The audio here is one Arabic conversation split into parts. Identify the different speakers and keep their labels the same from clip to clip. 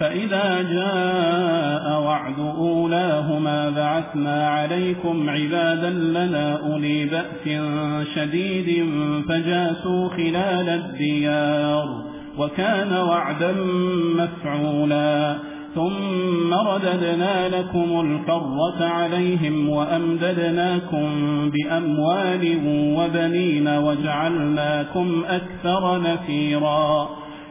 Speaker 1: فإذا جاء وعد أولاهما بعثنا عليكم عبادا لنا أولي بأس شديد فجاسوا خلال الديار وكان وعدا مفعولا ثم رددنا لكم الكرة عليهم وأمددناكم بأموال وبنين وجعلناكم أكثر نفيرا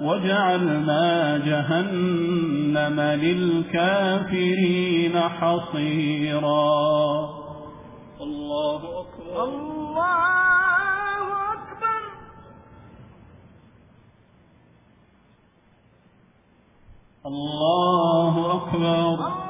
Speaker 1: وجعلنا جهنم للكافرين حصيرا الله أكبر
Speaker 2: الله أكبر
Speaker 1: الله أكبر,
Speaker 2: الله أكبر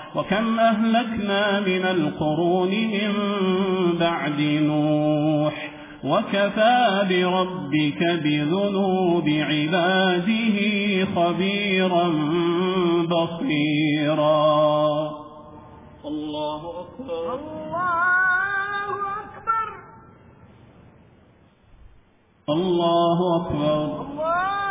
Speaker 1: وكم أهلكنا من القرون من بعد نوح وكفى بربك بذنوب عباده خبيرا بصيرا. الله أكبر
Speaker 2: الله أكبر
Speaker 1: الله أكبر
Speaker 2: الله أكبر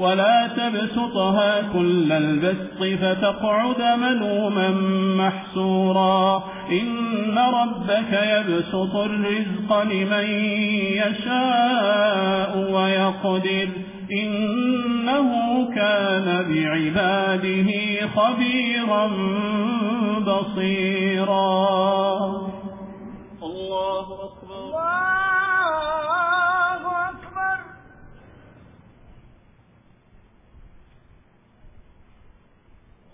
Speaker 1: ولا تبسطها كل البسط فتقعد منوما محسورا. إن ربك يبسط الرزق لمن يشاء ويقدر. إنه كان بعباده خبيرا بصيرا. الله أكبر.
Speaker 2: الله أكبر.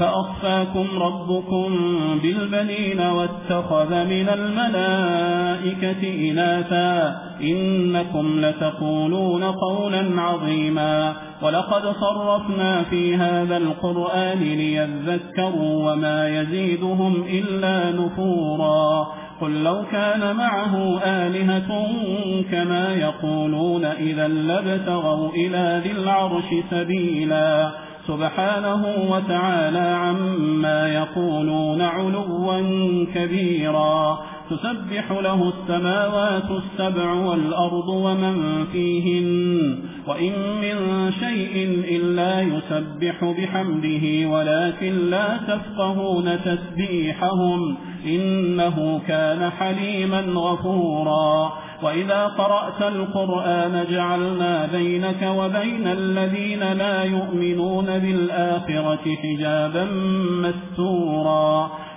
Speaker 1: أفأخفاكم ربكم بالبنين واتخذ من الملائكة إناثا إنكم لتقولون قولا عظيما ولقد صرفنا في هذا القرآن ليذكروا وما يزيدهم إلا نفورا قل لو كان معه آلهة كما يقولون إذا لبتغوا إلى ذي العرش سبيلا سبحانه وتعالى عما يقولون علوا كبيرا تسبح له السماوات السبع والأرض ومن فيهن وإن من شيء إلا يسبح بحمده ولكن لا تفقهون تسبيحهم إنه كان حليما غفورا. وإذا قرأت القرآن جعلنا بينك وبين الذين لا يؤمنون بالآخرة حجابا مستورا.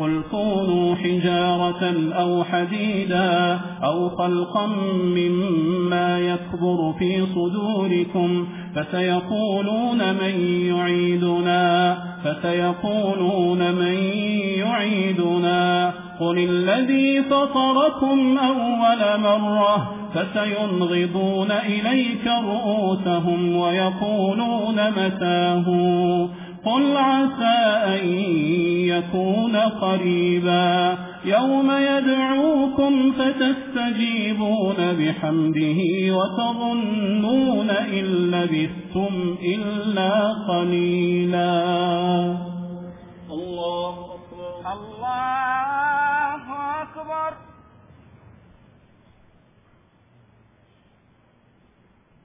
Speaker 1: قل كونوا حجارة أو حديدا أو خلقا مما يكبر في صدوركم فسيقولون من يعيدنا فسيقولون من يعيدنا قل الذي فطركم أول مرة فسينغضون إليك رؤوسهم ويقولون متاهون قل عسى أن يكون قريبا يوم يدعوكم فتستجيبون بحمده وتظنون إن لبثتم إلا قليلا. الله أكبر.
Speaker 2: الله أكبر.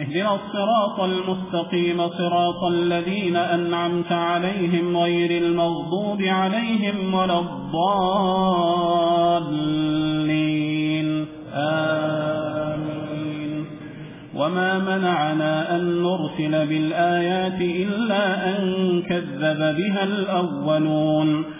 Speaker 1: اهدنا الصراط المستقيم صراط الذين أنعمت عليهم غير المغضوب عليهم ولا الضالين. آمين. وما منعنا أن نرسل بالآيات إلا أن كذب بها الأولون.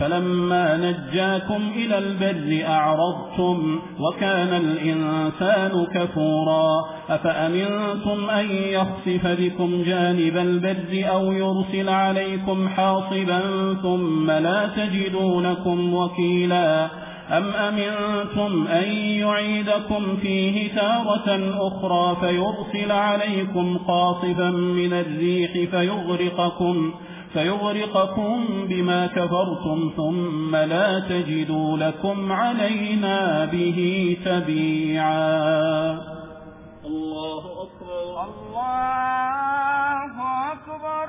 Speaker 1: فلما نجاكم إلى البر أعرضتم وكان الإنسان كفورا أفأمنتم أن يخصف بكم جانب البر أو يرسل عليكم حاصبا ثم لا تجدونكم وكيلا أم أمنتم أن يعيدكم فيه تارة أخرى فيرسل عليكم قاصبا من الريح فيغرقكم فيغرقكم فيغرقكم بما كفرتم ثم لا تجدوا لكم علينا به تبيعا
Speaker 2: الله أكبر الله أكبر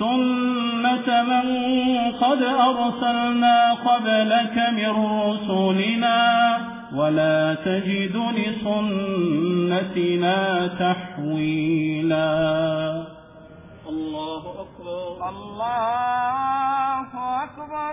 Speaker 1: ثُمَّ تَمَنَّ قد أرسلنا قبلك من رسلنا ولا تجد لسنتنا تحويلا
Speaker 2: الله أكبر الله أكبر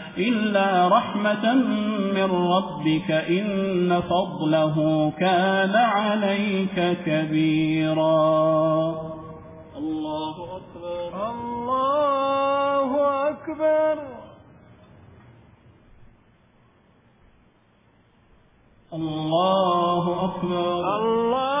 Speaker 1: إلا رحمة من ربك إن فضله كان عليك كبيرا.
Speaker 2: الله أكبر. الله أكبر.
Speaker 1: الله أكبر.
Speaker 2: الله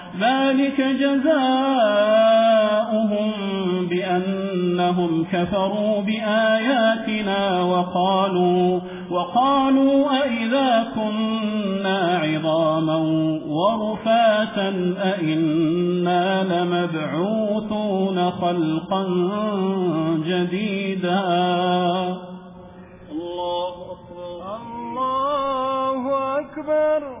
Speaker 1: ذلك جزاؤهم بأنهم كفروا بآياتنا وقالوا وقالوا أئذا كنا عظاما ورفاتا أئنا لمبعوثون خلقا جديدا.
Speaker 2: الله أكبر. الله أكبر.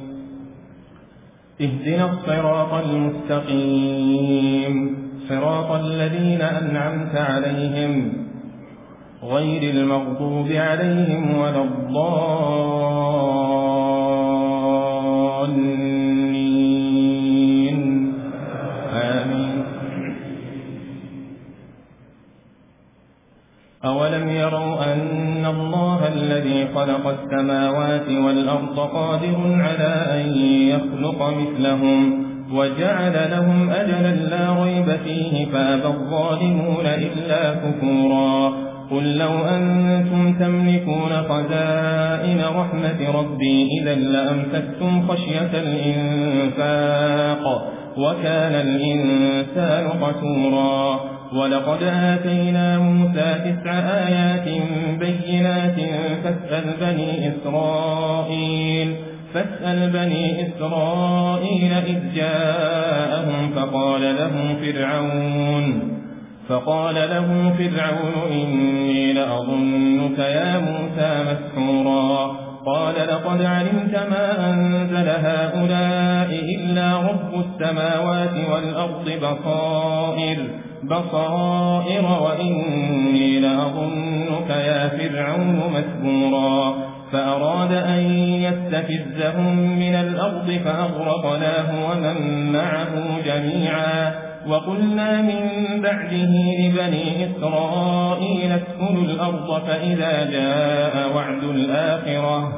Speaker 3: اهدنا الصراط المستقيم. صراط الذين أنعمت عليهم غير المغضوب عليهم ولا الضالين. آمين. أولم يروا أن أن الله الذي خلق السماوات والأرض قادر على أن يخلق مثلهم وجعل لهم أجلا لا ريب فيه فأبى الظالمون إلا كفورا قل لو أنتم تملكون خزائن رحمة ربي إذا لأمسكتم خشية الإنفاق وكان الإنسان قتورا ولقد آتينا موسى تسع آيات بينات فاسأل بني إسرائيل فاسأل بني إسرائيل إذ جاءهم فقال لهم فرعون فقال لهم فرعون إني لأظنك يا موسى مسحورا قال لقد علمت ما أنزل هؤلاء إلا رب السماوات والأرض بصائر. بصائر وإني لأظنك يا فرعون مسبورا فأراد أن يستفزهم من الأرض فأغرقناه ومن معه جميعا. وقلنا من بعده لبني إسرائيل اسكنوا الأرض فإذا جاء وعد الآخرة.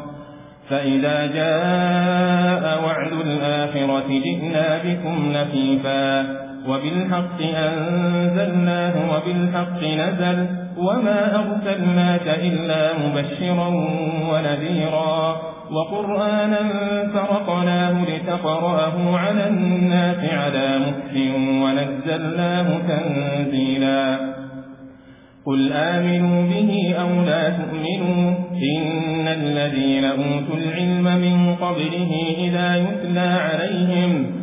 Speaker 3: فإذا جاء وعد الآخرة جئنا بكم نفيفا. وبالحق أنزلناه وبالحق نزل وما أرسلناك إلا مبشرا ونذيرا وقرآنا فرقناه لتقرأه على الناس على مكس ونزلناه تنزيلا قل آمنوا به أو لا تؤمنوا إن الذين أوتوا العلم من قبله إذا يتلى عليهم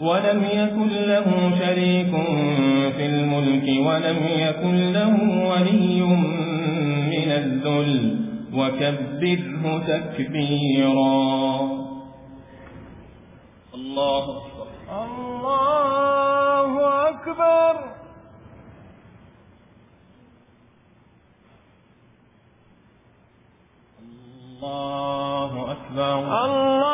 Speaker 3: ولم يكن له شريك في الملك ولم يكن له ولي من الذل. وكبره تكبيرا.
Speaker 1: الله
Speaker 2: أكبر.
Speaker 3: الله أكبر.
Speaker 2: الله أكبر.
Speaker 3: الله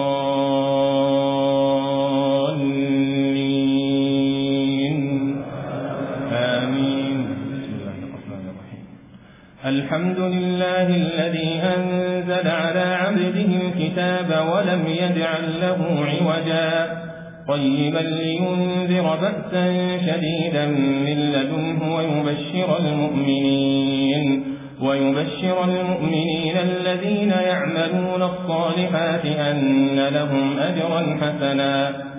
Speaker 3: الحمد لله الذي أنزل على عبده الكتاب ولم يجعل له عوجا. طيبا لينذر بأسا شديدا من لدنه ويبشر المؤمنين. ويبشر المؤمنين الذين يعملون الصالحات أن لهم أجرا حسنا.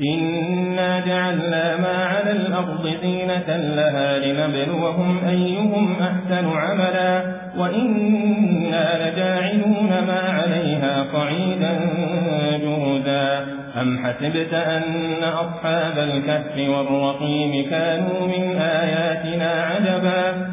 Speaker 3: إنا جعلنا ما على الأرض دينة لها لنبلوهم أيهم أحسن عملا وإنا لجاعلون ما عليها قعيدا جهدا أم حسبت أن أصحاب الكهف والرقيم كانوا من آياتنا عجبا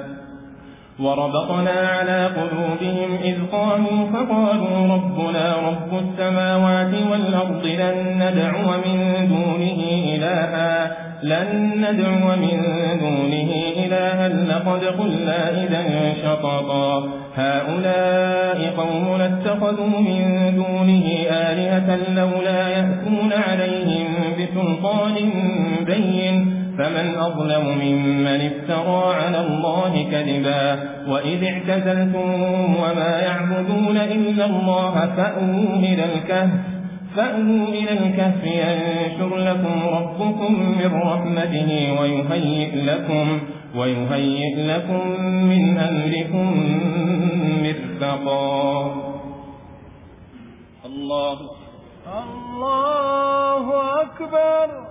Speaker 3: وربطنا على قلوبهم إذ قاموا فقالوا ربنا رب السماوات والأرض لن ندعو من دونه إلها لن ندعو من دونه إلها لقد قلنا إذا شططا. هؤلاء قومنا اتخذوا من دونه آلهة لولا يأتون عليهم بسلطان بين. فمن أظلم ممن افترى على الله كذبا وإذ اعتزلتم وما يعبدون إلا الله فأووا إلى الكهف فأووا إلى الكهف ينشر لكم ربكم من رحمته ويهيئ لكم, ويهيئ لكم من أمركم مرفقا.
Speaker 1: الله
Speaker 2: الله أكبر.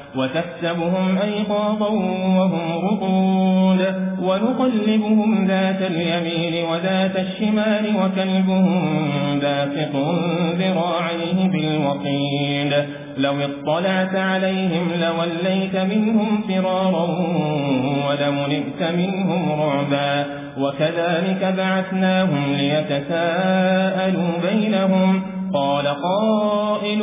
Speaker 3: وتحسبهم أيقاظا وهم رقود ونقلبهم ذات اليمين وذات الشمال وكلبهم دافق ذراعيه بالوقيد لو اطلعت عليهم لوليت منهم فرارا ولمنئت منهم رعبا وكذلك بعثناهم ليتساءلوا بينهم قال قائل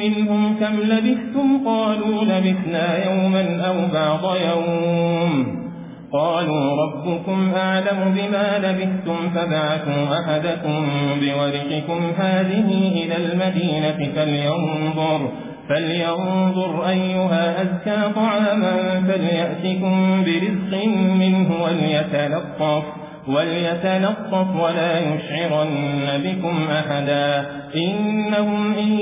Speaker 3: منهم كم لبثتم؟ قالوا لبثنا يوما أو بعض يوم. قالوا ربكم أعلم بما لبثتم فبعثوا أحدكم بورقكم هذه إلى المدينة فلينظر فلينظر أيها أزكى طعاما فليأتكم برزق منه وليتلطف. وليتلطف ولا يشعرن بكم أحدا إنهم إن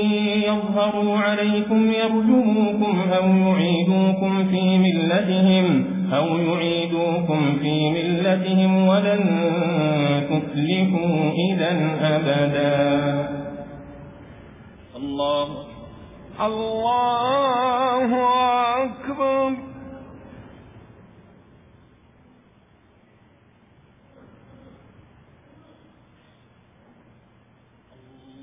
Speaker 3: يظهروا عليكم يرجوكم أو يعيدوكم في ملتهم أو يعيدوكم في ملتهم ولن تفلحوا إذا أبدا
Speaker 1: الله
Speaker 2: الله أكبر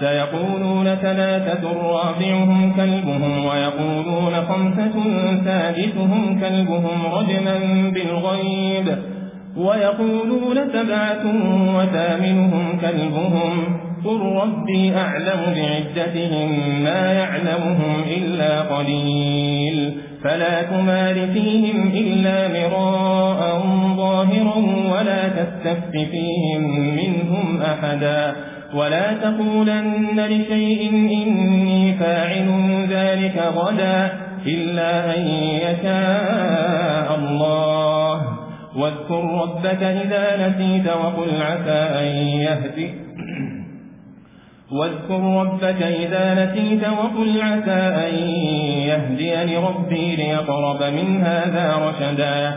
Speaker 3: سيقولون ثلاثة رابعهم كلبهم ويقولون خمسة ثالثهم كلبهم رجما بالغيب ويقولون سبعة وثامنهم كلبهم قل ربي أعلم بعدتهم ما يعلمهم إلا قليل فلا تمار فيهم إلا مراء ظاهرا ولا تستف فيهم منهم أحدا ولا تقولن لشيء إني فاعل ذلك غدا إلا أن يشاء الله. واذكر ربك إذا نسيت وقل عسى أن يهدي. واذكر ربك إذا نسيت وقل عسى أن يهدي لربي ليقرب من هذا رشدا.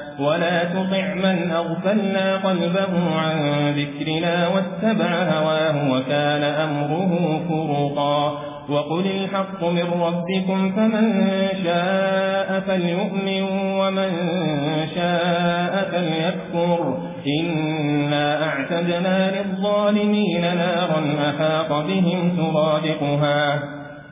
Speaker 3: ولا تطع من أغفلنا قلبه عن ذكرنا واتبع هواه وكان أمره فرقا وقل الحق من ربكم فمن شاء فليؤمن ومن شاء فليكفر إنا أعتدنا للظالمين نارا أحاق بهم سرادقها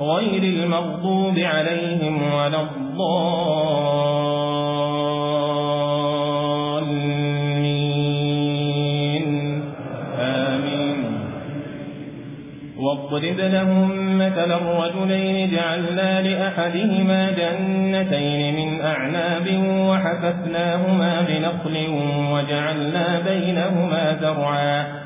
Speaker 3: غير المغضوب عليهم ولا الضالين. آمين. واضرب لهم مثلا رجلين جعلنا لأحدهما جنتين من أعناب وحففناهما بنقل وجعلنا بينهما زرعا.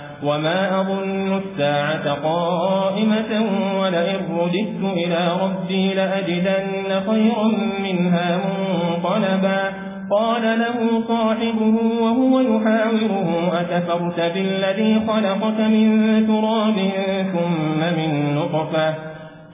Speaker 3: وما أظن الساعة قائمة ولئن رددت إلى ربي لأجدن خيرا منها منقلبا قال له صاحبه وهو يحاوره أتفرت بالذي خلقك من تراب ثم من نطفة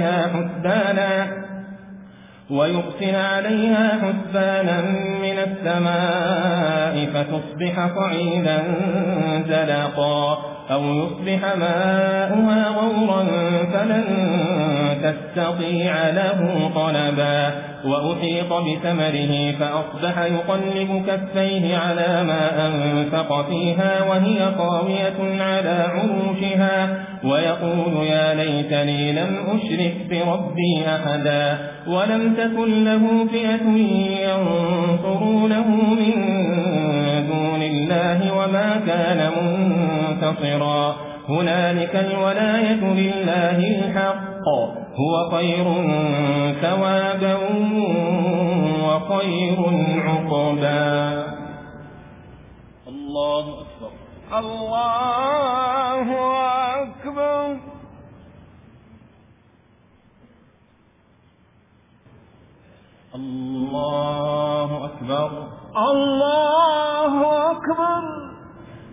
Speaker 3: عليها حسبانا ويغسل عليها حسبانا من السماء فتصبح صعيدا زلقا أو يصبح ماؤها غورا فلن تستطيع له طلبا وأحيط بثمره فأصبح يقلب كفيه على ما أنفق فيها وهي قاوية على عروشها ويقول يا ليتني لم أشرك بربي أحدا ولم تكن له فئة ينصرونه من دون الله وما كان منتصرا. هنالك الولاية لله الحق الحق هو خير ثوابا وخير عقبا.
Speaker 1: الله أكبر.
Speaker 2: الله أكبر.
Speaker 3: الله أكبر.
Speaker 2: الله أكبر.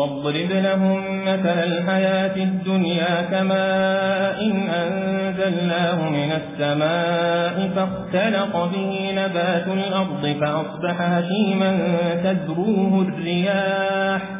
Speaker 3: واضرب لهم مثل الحياة الدنيا كماء إن أنزلناه من السماء فاختلق به نبات الأرض فأصبح هشيما تدروه الرياح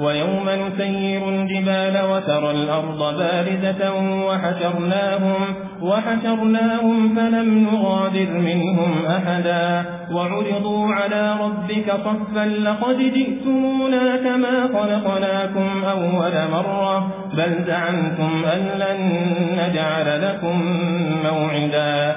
Speaker 3: ويوم نسير الجبال وترى الأرض باردة وحشرناهم, وحشرناهم فلم نغادر منهم أحدا. وعرضوا على ربك صفا لقد جئتمونا كما خلقناكم أول مرة بل زعمتم أن لن نجعل لكم موعدا.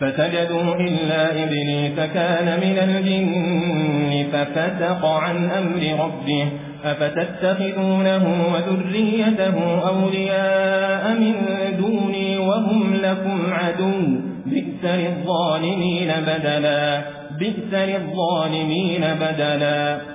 Speaker 3: فسجدوا إلا إبليس كان من الجن ففتق عن أمر ربه أفتتخذونه وذريته أولياء من دوني وهم لكم عدو بئس للظالمين بدلا بئس للظالمين بدلا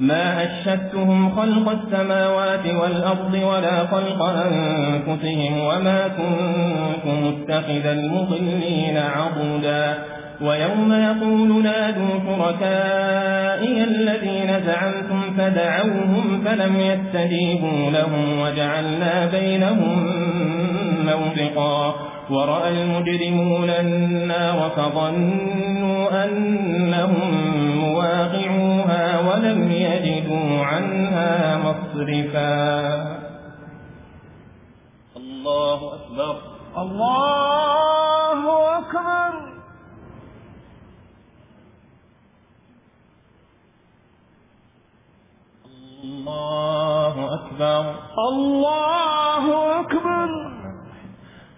Speaker 3: ما أشتهم خلق السماوات والأرض ولا خلق أنفسهم وما كنت اتخذ المضلين عبدا ويوم يقول نادوا شركائي الذين زعمتم فدعوهم فلم يستجيبوا لهم وجعلنا بينهم موبقا ورأى المجرمون النار فظنوا أنهم مواقعوها ولم يجدوا عنها مصرفا
Speaker 1: الله أكبر
Speaker 2: الله أكبر
Speaker 3: الله أكبر
Speaker 2: الله أكبر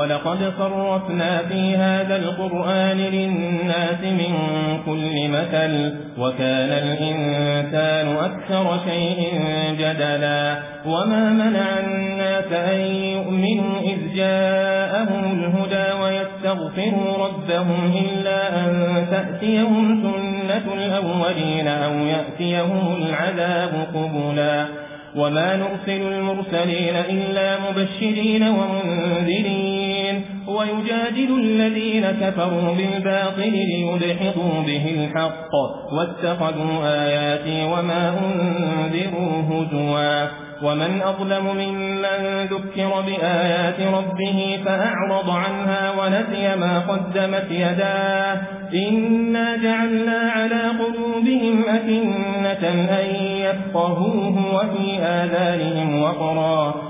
Speaker 3: ولقد صرفنا في هذا القرآن للناس من كل مثل وكان الإنسان أكثر شيء جدلا. وما منع الناس أن يؤمنوا إذ جاءهم الهدى ويستغفروا ربهم إلا أن تأتيهم سنة الأولين أو يأتيهم العذاب قبلا. وما نرسل المرسلين إلا مبشرين ومنذرين. ويجادل الذين كفروا بالباطل ليدحضوا به الحق واتخذوا آياتي وما أنذروا هزوا. ومن أظلم ممن ذكر بآيات ربه فأعرض عنها ونسي ما قدمت يداه. إنا جعلنا على قلوبهم أكنة أن يفقهوه وفي آذانهم وقرا.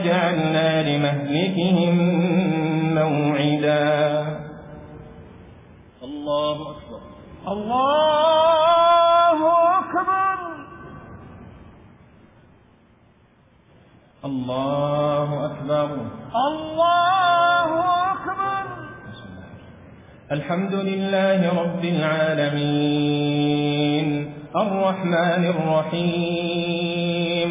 Speaker 3: وجعلنا لمهلكهم موعدا.
Speaker 1: الله أكبر
Speaker 2: الله أكبر
Speaker 3: الله أكبر
Speaker 2: الله أكبر
Speaker 3: الحمد لله رب العالمين الرحمن الرحيم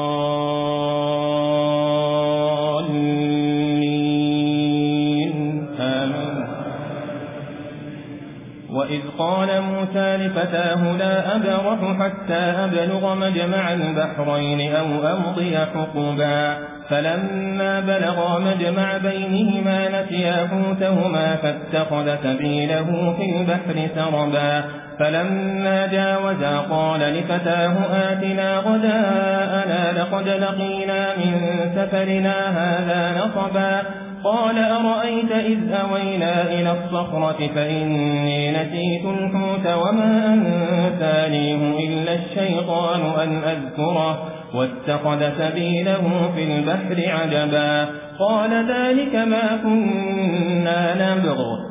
Speaker 3: قال موسى لفتاه لا أبرح حتى أبلغ مجمع البحرين أو أمضي حقبا. فلما بلغا مجمع بينهما نتيا حوتهما فاتخذ سبيله في البحر سربا. فلما جاوزا قال لفتاه آتنا غداءنا لقد لقينا من سفرنا هذا نصبا. قال أرأيت إذ أوينا إلى الصخرة فإني نسيت الحوت وما أنتانيه إلا الشيطان أن أذكره واتخذ سبيله في البحر عجبا قال ذلك ما كنا نبغر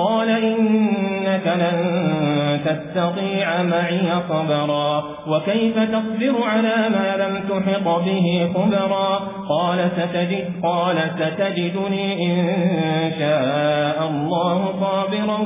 Speaker 3: قال إنك لن تستطيع معي صبرا وكيف تصبر على ما لم تحط به خبرا قال ستجد قال ستجدني إن شاء الله صابرا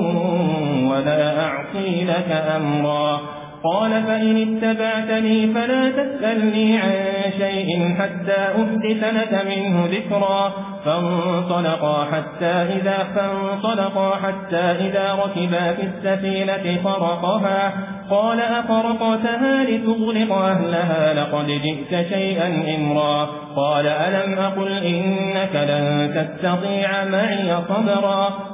Speaker 3: ولا أعصي لك أمرا قال فإن اتبعتني فلا تسألني عن شيء حتى أحدث لك منه ذكرا. فانطلقا حتى إذا فانطلقا حتى إذا ركبا في السفينة فرقها. قال أفرقتها لتغلق أهلها؟ لقد جئت شيئا إمرا. قال ألم أقل إنك لن تستطيع معي صبرا.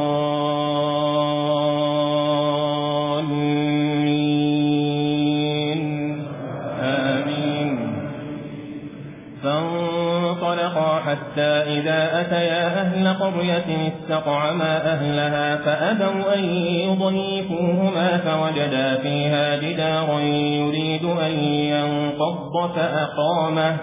Speaker 3: حتى إذا أتيا أهل قرية استقعما أهلها فأبوا أن يضيفوهما فوجدا فيها جدارا يريد أن ينقض فأقامه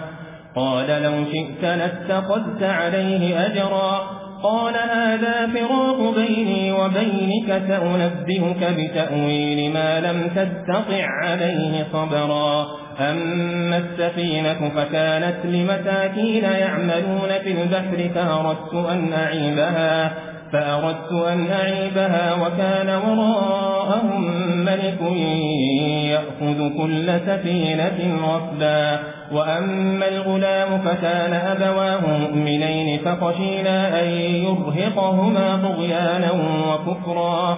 Speaker 3: قال لو شئت لاتقذت عليه أجرا قال هذا فراق بيني وبينك سأنبهك بتأويل ما لم تستطع عليه صبرا أما السفينة فكانت لمتاكين يعملون في البحر فأردت أن أعيبها فأردت أن أعيبها وكان وراءهم ملك يأخذ كل سفينة رفدا وأما الغلام فكان أبواه مؤمنين فخشينا أن يرهقهما طغيانا وكفرا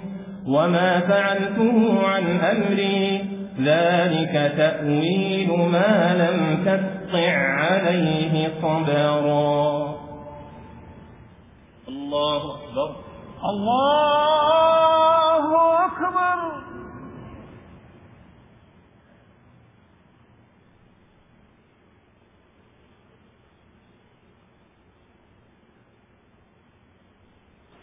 Speaker 3: وما فعلته عن أمري ذلك تأويل ما لم تسطع عليه صبرا.
Speaker 1: الله أكبر
Speaker 2: الله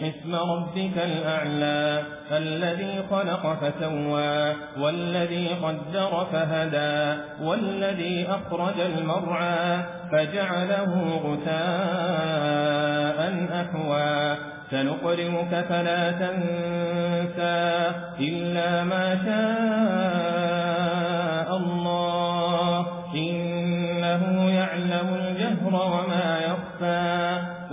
Speaker 3: سبح اسم ربك الأعلى الذي خلق فسوى والذي قدر فهدى والذي أخرج المرعى فجعله غتاء أحوى. سنقرمك فلا تنسى إلا ما شاء الله إنه يعلم الجهر وما يخفى.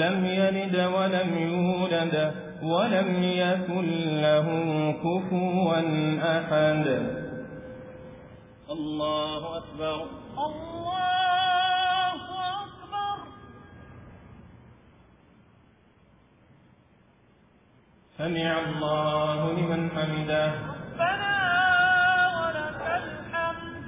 Speaker 3: لم يلد ولم يولد ولم يكن له كفوا أحد. الله أكبر.
Speaker 2: الله أكبر.
Speaker 3: سمع الله لمن حمده.
Speaker 2: ربنا ولك الحمد.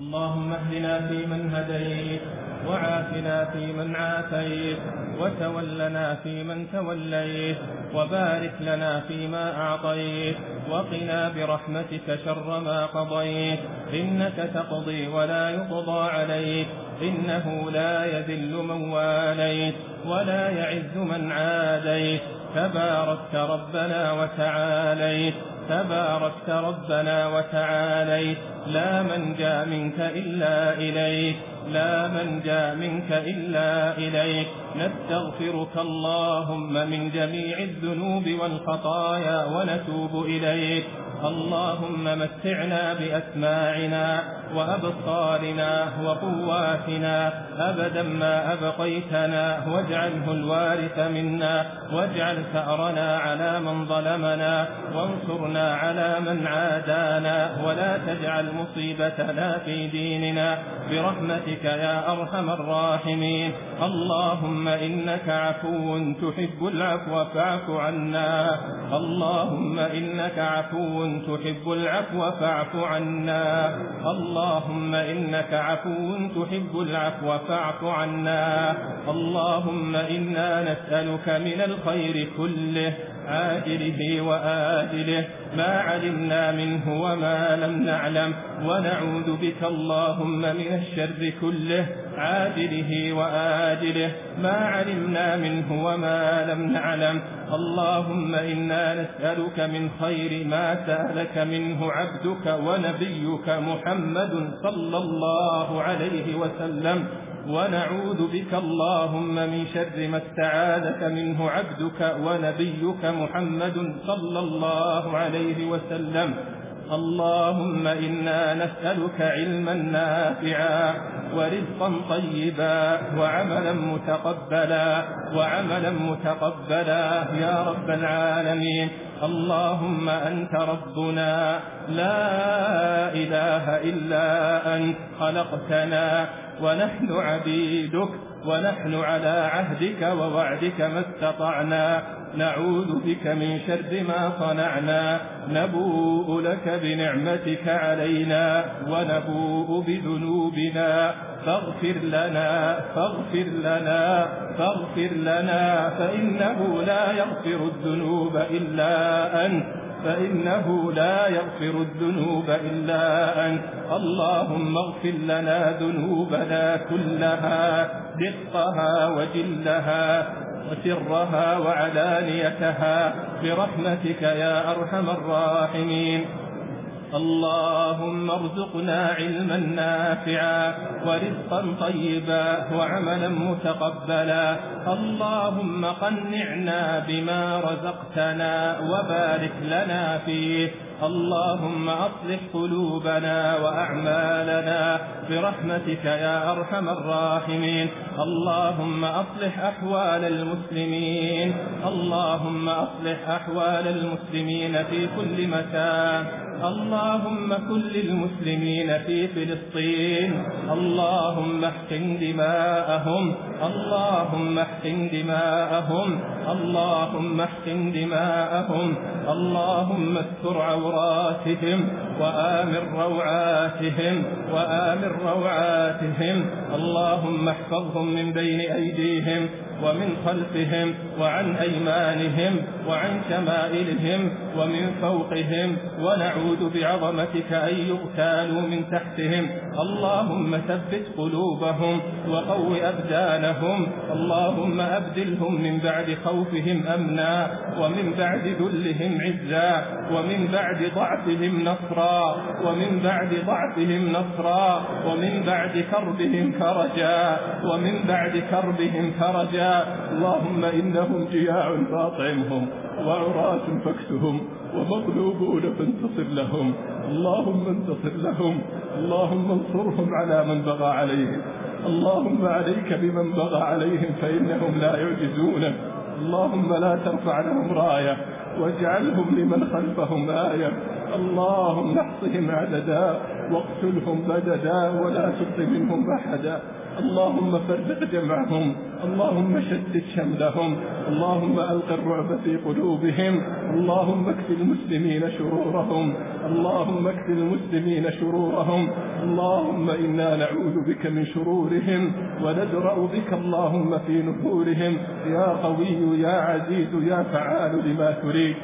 Speaker 3: اللهم اهدنا فيمن هديت. وعافنا فيمن عافيت وتولنا فيمن توليت وبارك لنا فيما أعطيت وقنا برحمتك شر ما قضيت. إنك تقضي ولا يقضى عليك إنه لا يذل من واليت ولا يعز من عاديت. تباركت ربنا وتعاليت تباركت ربنا وتعاليت. لا من جاء منك إلا إليك. لا من جاء منك إلا إليك. نستغفرك اللهم من جميع الذنوب والخطايا ونتوب إليك. اللهم متعنا بأسماعنا وأبصارنا وقواتنا أبدا ما أبقيتنا واجعله الوارث منا واجعل ثأرنا على من ظلمنا وانصرنا على من عادانا ولا تجعل مصيبتنا في ديننا. برحمتك يا أرحم الراحمين. اللهم إنك عفو تحب العفو فاعف عنا. اللهم إنك عفو تحب العفو فاعف عنا. الله اللهم إنك عفو تحب العفو فاعف عنا. اللهم إنا نسألك من الخير كله عاجله وآجله. ما علمنا منه وما لم نعلم. ونعوذ بك اللهم من الشر كله عاجله وآجله. ما علمنا منه وما لم نعلم. اللهم إنا نسألك من خير ما سألك منه عبدك ونبيك محمد صلى الله عليه وسلم. ونعوذ بك اللهم من شر ما استعاذك منه عبدك ونبيك محمد صلى الله عليه وسلم. اللهم إنا نسألك علما نافعا ورزقا طيبا وعملا متقبلا وعملا متقبلا يا رب العالمين اللهم أنت ربنا لا إله إلا أنت خلقتنا ونحن عبيدك ونحن على عهدك ووعدك ما استطعنا نعوذ بك من شر ما صنعنا نبوء لك بنعمتك علينا ونبوء بذنوبنا فاغفر لنا فاغفر لنا فاغفر لنا فإنه لا يغفر الذنوب إلا أنت فإنه لا يغفر الذنوب إلا أنت. اللهم اغفر لنا ذنوبنا كلها دقها وجلها وسرها وعلانيتها برحمتك يا أرحم الراحمين. اللهم ارزقنا علما نافعا ورزقا طيبا وعملا متقبلا. اللهم قنعنا بما رزقتنا وبارك لنا فيه. اللهم أصلح قلوبنا وأعمالنا برحمتك يا أرحم الراحمين. اللهم أصلح أحوال المسلمين. اللهم أصلح أحوال المسلمين في كل مكان. اللهم كن للمسلمين في فلسطين. اللهم احقن دماءهم. اللهم احقن دماءهم. اللهم احقن دماءهم. اللهم استر عوراتهم وآمن روعاتهم. وآمن روعاتهم. اللهم احفظهم من بين أيديهم ومن خلفهم وعن أيمانهم وعن شمائلهم ومن فوقهم. ونعوذ يجود بعظمتك أن يغتالوا من تحتهم. اللهم ثبت قلوبهم وقو أبدانهم. اللهم أبدلهم من بعد خوفهم أمنا ومن بعد ذلهم عزا ومن بعد ضعفهم نصرا ومن بعد ضعفهم نصرا ومن بعد كربهم فرجا ومن بعد كربهم فرجا اللهم إنهم جياع فاطعمهم وعراة فاكسهم. ومغلوبون فانتصر لهم. اللهم انتصر لهم. اللهم انصرهم على من بغى عليهم. اللهم عليك بمن بغى عليهم فإنهم لا يعجزونك اللهم لا ترفع لهم راية. واجعلهم لمن خلفهم آية. اللهم احصهم عددا. واقتلهم بددا. ولا تبق منهم أحدا. اللهم فرق جمعهم اللهم شتت شملهم اللهم ألق الرعب في قلوبهم اللهم اكف المسلمين شرورهم اللهم اكف المسلمين شرورهم اللهم إنا نعوذ بك من شرورهم ونجرأ بك اللهم في نفورهم يا قوي يا عزيز يا فعال لما تريد.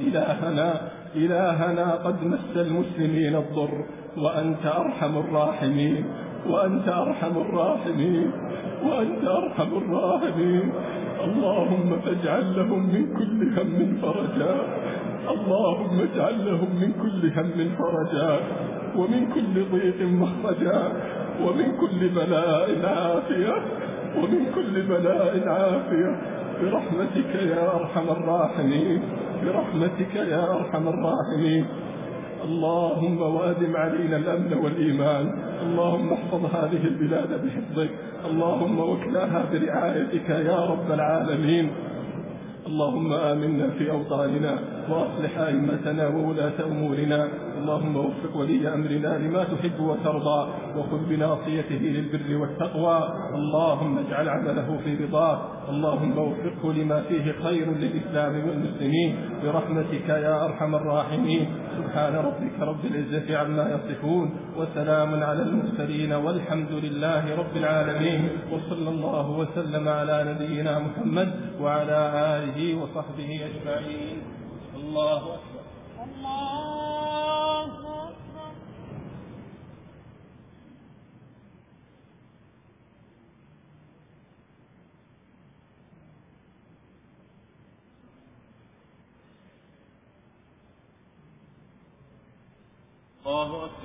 Speaker 3: إلهنا إلهنا قد مس المسلمين الضر وأنت أرحم الراحمين. وأنت أرحم الراحمين وأنت أرحم الراحمين. اللهم فاجعل لهم من كل هم فرجا. اللهم اجعل لهم من كل هم فرجا ومن كل ضيق مخرجا ومن كل بلاء عافية ومن كل بلاء عافية. برحمتك يا أرحم الراحمين برحمتك يا أرحم الراحمين. اللهم وادم علينا الأمن والإيمان. اللهم احفظ هذه البلاد بحفظك. اللهم وكلاها برعايتك يا رب العالمين. اللهم آمنا في أوطاننا وأصلح أئمتنا وولاة أمورنا. اللهم وفق ولي أمرنا لما تحب وترضى وخذ بناصيته للبر والتقوى. اللهم اجعل عمله في رضاك. اللهم وفقه لما فيه خير للإسلام والمسلمين. برحمتك يا أرحم الراحمين. سبحان ربك رب العزة عما يصفون. وسلام على المرسلين والحمد لله رب العالمين. وصلى الله وسلم على نبينا محمد وعلى آله وصحبه أجمعين. الله أكبر.